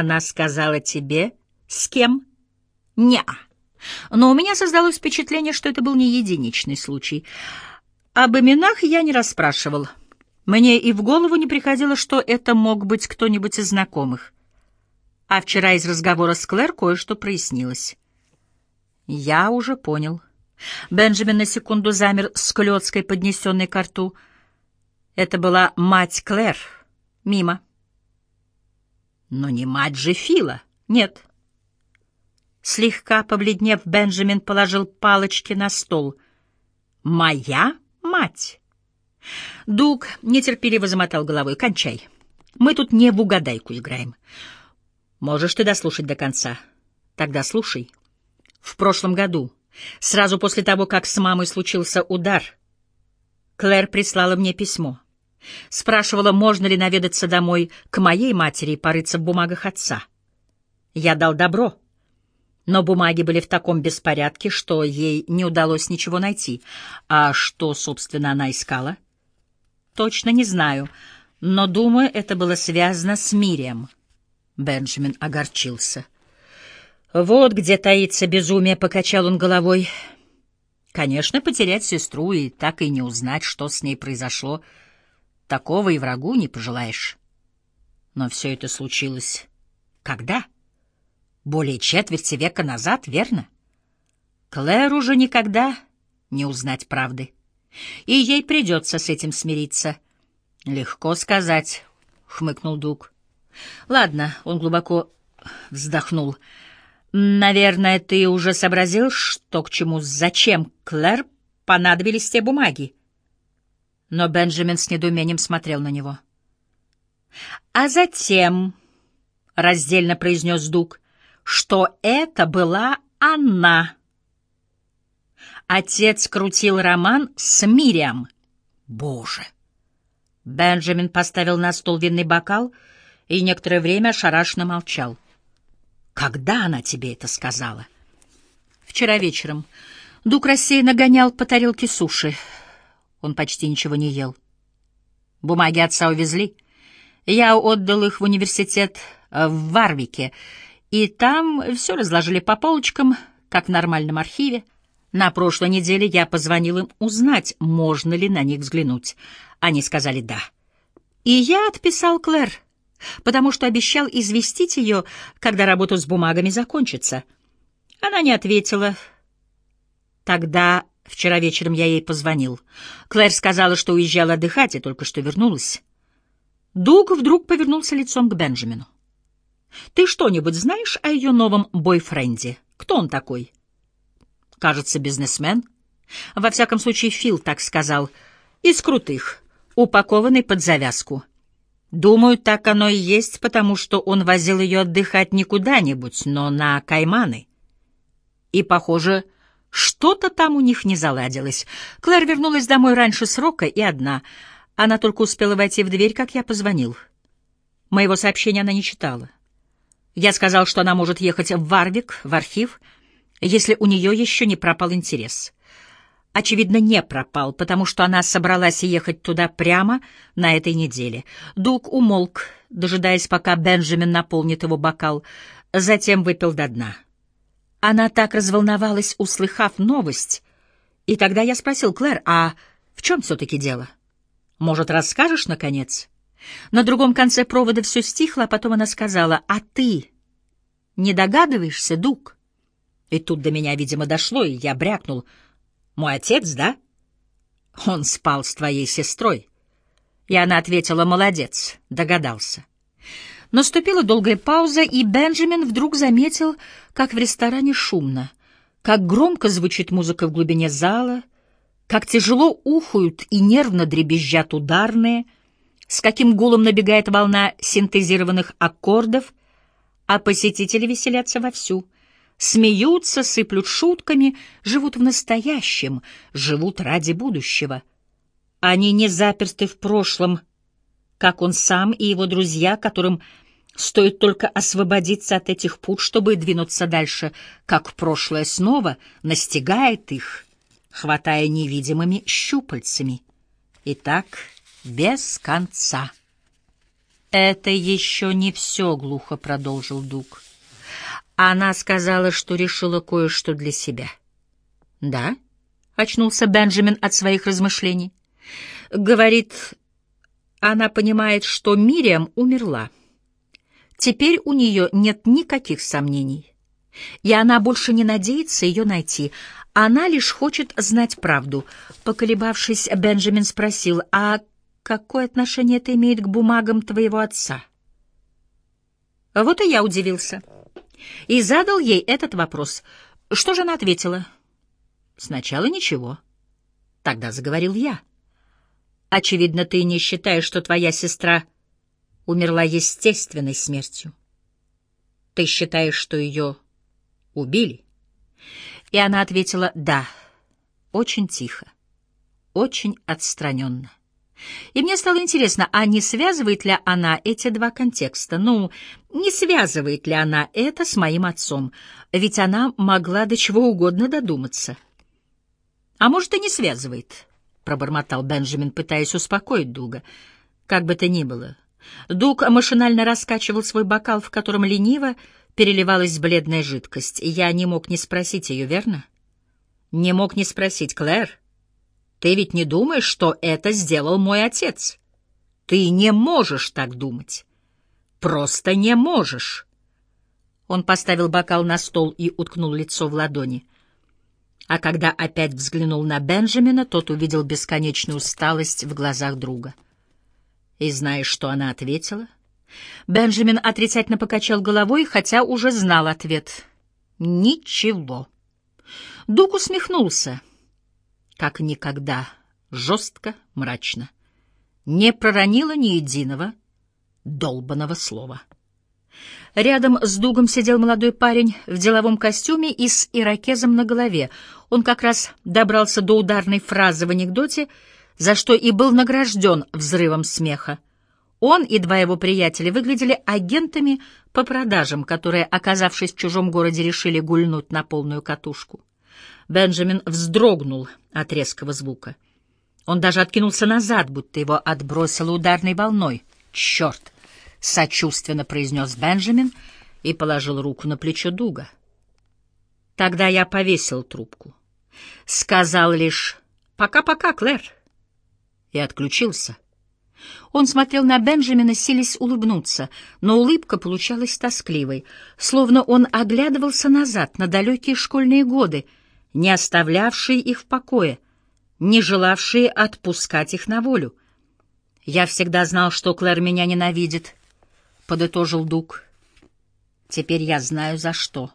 Она сказала тебе, с кем? Неа. Но у меня создалось впечатление, что это был не единичный случай. Об именах я не расспрашивал. Мне и в голову не приходило, что это мог быть кто-нибудь из знакомых. А вчера из разговора с Клэр кое-что прояснилось. Я уже понял. Бенджамин на секунду замер с клёцкой, поднесенной к рту. Это была мать Клэр. Мимо. Но не мать же Фила. Нет. Слегка побледнев, Бенджамин положил палочки на стол. «Моя мать!» Дуг нетерпеливо замотал головой. «Кончай. Мы тут не в угадайку играем. Можешь ты дослушать до конца? Тогда слушай. В прошлом году, сразу после того, как с мамой случился удар, Клэр прислала мне письмо. Спрашивала, можно ли наведаться домой к моей матери и порыться в бумагах отца. Я дал добро, но бумаги были в таком беспорядке, что ей не удалось ничего найти. А что, собственно, она искала? Точно не знаю, но, думаю, это было связано с Мирием. Бенджамин огорчился. Вот где таится безумие, — покачал он головой. Конечно, потерять сестру и так и не узнать, что с ней произошло — Такого и врагу не пожелаешь. Но все это случилось когда? Более четверти века назад, верно? Клэр уже никогда не узнать правды. И ей придется с этим смириться. Легко сказать, — хмыкнул Дуг. Ладно, он глубоко вздохнул. Наверное, ты уже сообразил, что к чему, зачем Клэр понадобились те бумаги но Бенджамин с недоумением смотрел на него. «А затем», — раздельно произнес Дуг, — «что это была она». Отец крутил роман с Мириам. Боже! Бенджамин поставил на стол винный бокал и некоторое время ошарашенно молчал. «Когда она тебе это сказала?» «Вчера вечером. Дуг рассеянно гонял по тарелке суши. Он почти ничего не ел. Бумаги отца увезли. Я отдал их в университет э, в Варвике, и там все разложили по полочкам, как в нормальном архиве. На прошлой неделе я позвонил им узнать, можно ли на них взглянуть. Они сказали «да». И я отписал Клэр, потому что обещал известить ее, когда работа с бумагами закончится. Она не ответила. Тогда Вчера вечером я ей позвонил. Клэр сказала, что уезжала отдыхать и только что вернулась. Дуг вдруг повернулся лицом к Бенджамину. «Ты что-нибудь знаешь о ее новом бойфренде? Кто он такой?» «Кажется, бизнесмен. Во всяком случае, Фил так сказал. Из крутых, упакованный под завязку. Думаю, так оно и есть, потому что он возил ее отдыхать не куда-нибудь, но на Кайманы. И, похоже, что-то там у них не заладилось. Клэр вернулась домой раньше срока и одна. Она только успела войти в дверь, как я позвонил. Моего сообщения она не читала. Я сказал, что она может ехать в Варвик, в архив, если у нее еще не пропал интерес. Очевидно, не пропал, потому что она собралась ехать туда прямо на этой неделе. Дуг умолк, дожидаясь, пока Бенджамин наполнит его бокал, затем выпил до дна. Она так разволновалась, услыхав новость. И тогда я спросил Клэр, а в чем все-таки дело? Может, расскажешь, наконец? На другом конце провода все стихло, а потом она сказала, а ты не догадываешься, Дуг? И тут до меня, видимо, дошло, и я брякнул. Мой отец, да? Он спал с твоей сестрой. И она ответила, молодец, догадался. Наступила долгая пауза, и Бенджамин вдруг заметил, как в ресторане шумно, как громко звучит музыка в глубине зала, как тяжело ухают и нервно дребезжат ударные, с каким гулом набегает волна синтезированных аккордов, а посетители веселятся вовсю, смеются, сыплют шутками, живут в настоящем, живут ради будущего. Они не заперты в прошлом, как он сам и его друзья, которым Стоит только освободиться от этих пут, чтобы двинуться дальше, как прошлое снова настигает их, хватая невидимыми щупальцами. И так без конца. «Это еще не все», — глухо продолжил Дуг. Она сказала, что решила кое-что для себя. «Да?» — очнулся Бенджамин от своих размышлений. «Говорит, она понимает, что Мириам умерла. Теперь у нее нет никаких сомнений, и она больше не надеется ее найти. Она лишь хочет знать правду». Поколебавшись, Бенджамин спросил, «А какое отношение это имеет к бумагам твоего отца? Вот и я удивился. И задал ей этот вопрос. Что же она ответила? Сначала ничего. Тогда заговорил я. Очевидно, ты не считаешь, что твоя сестра умерла естественной смертью. Ты считаешь, что ее убили? И она ответила «да», очень тихо, очень отстраненно. И мне стало интересно, а не связывает ли она эти два контекста? Ну, не связывает ли она это с моим отцом? Ведь она могла до чего угодно додуматься. А может, и не связывает, — пробормотал Бенджамин, пытаясь успокоить Дуга. Как бы то ни было. Дуг машинально раскачивал свой бокал, в котором лениво переливалась бледная жидкость. Я не мог не спросить ее, верно? Не мог не спросить, Клэр. Ты ведь не думаешь, что это сделал мой отец? Ты не можешь так думать. Просто не можешь. Он поставил бокал на стол и уткнул лицо в ладони. А когда опять взглянул на Бенджамина, тот увидел бесконечную усталость в глазах друга. И знаешь, что она ответила? Бенджамин отрицательно покачал головой, хотя уже знал ответ. Ничего. Дуг усмехнулся как никогда, жестко, мрачно. Не проронила ни единого долбаного слова. Рядом с Дугом сидел молодой парень в деловом костюме и с ирокезом на голове. Он как раз добрался до ударной фразы в анекдоте, за что и был награжден взрывом смеха. Он и два его приятеля выглядели агентами по продажам, которые, оказавшись в чужом городе, решили гульнуть на полную катушку. Бенджамин вздрогнул от резкого звука. Он даже откинулся назад, будто его отбросило ударной волной. «Черт!» — сочувственно произнес Бенджамин и положил руку на плечо Дуга. Тогда я повесил трубку. Сказал лишь «пока-пока, Клэр» и отключился. Он смотрел на Бенджамина, силясь улыбнуться, но улыбка получалась тоскливой, словно он оглядывался назад на далекие школьные годы — не оставлявшие их в покое, не желавшие отпускать их на волю. «Я всегда знал, что Клэр меня ненавидит», — подытожил Дуг. «Теперь я знаю, за что».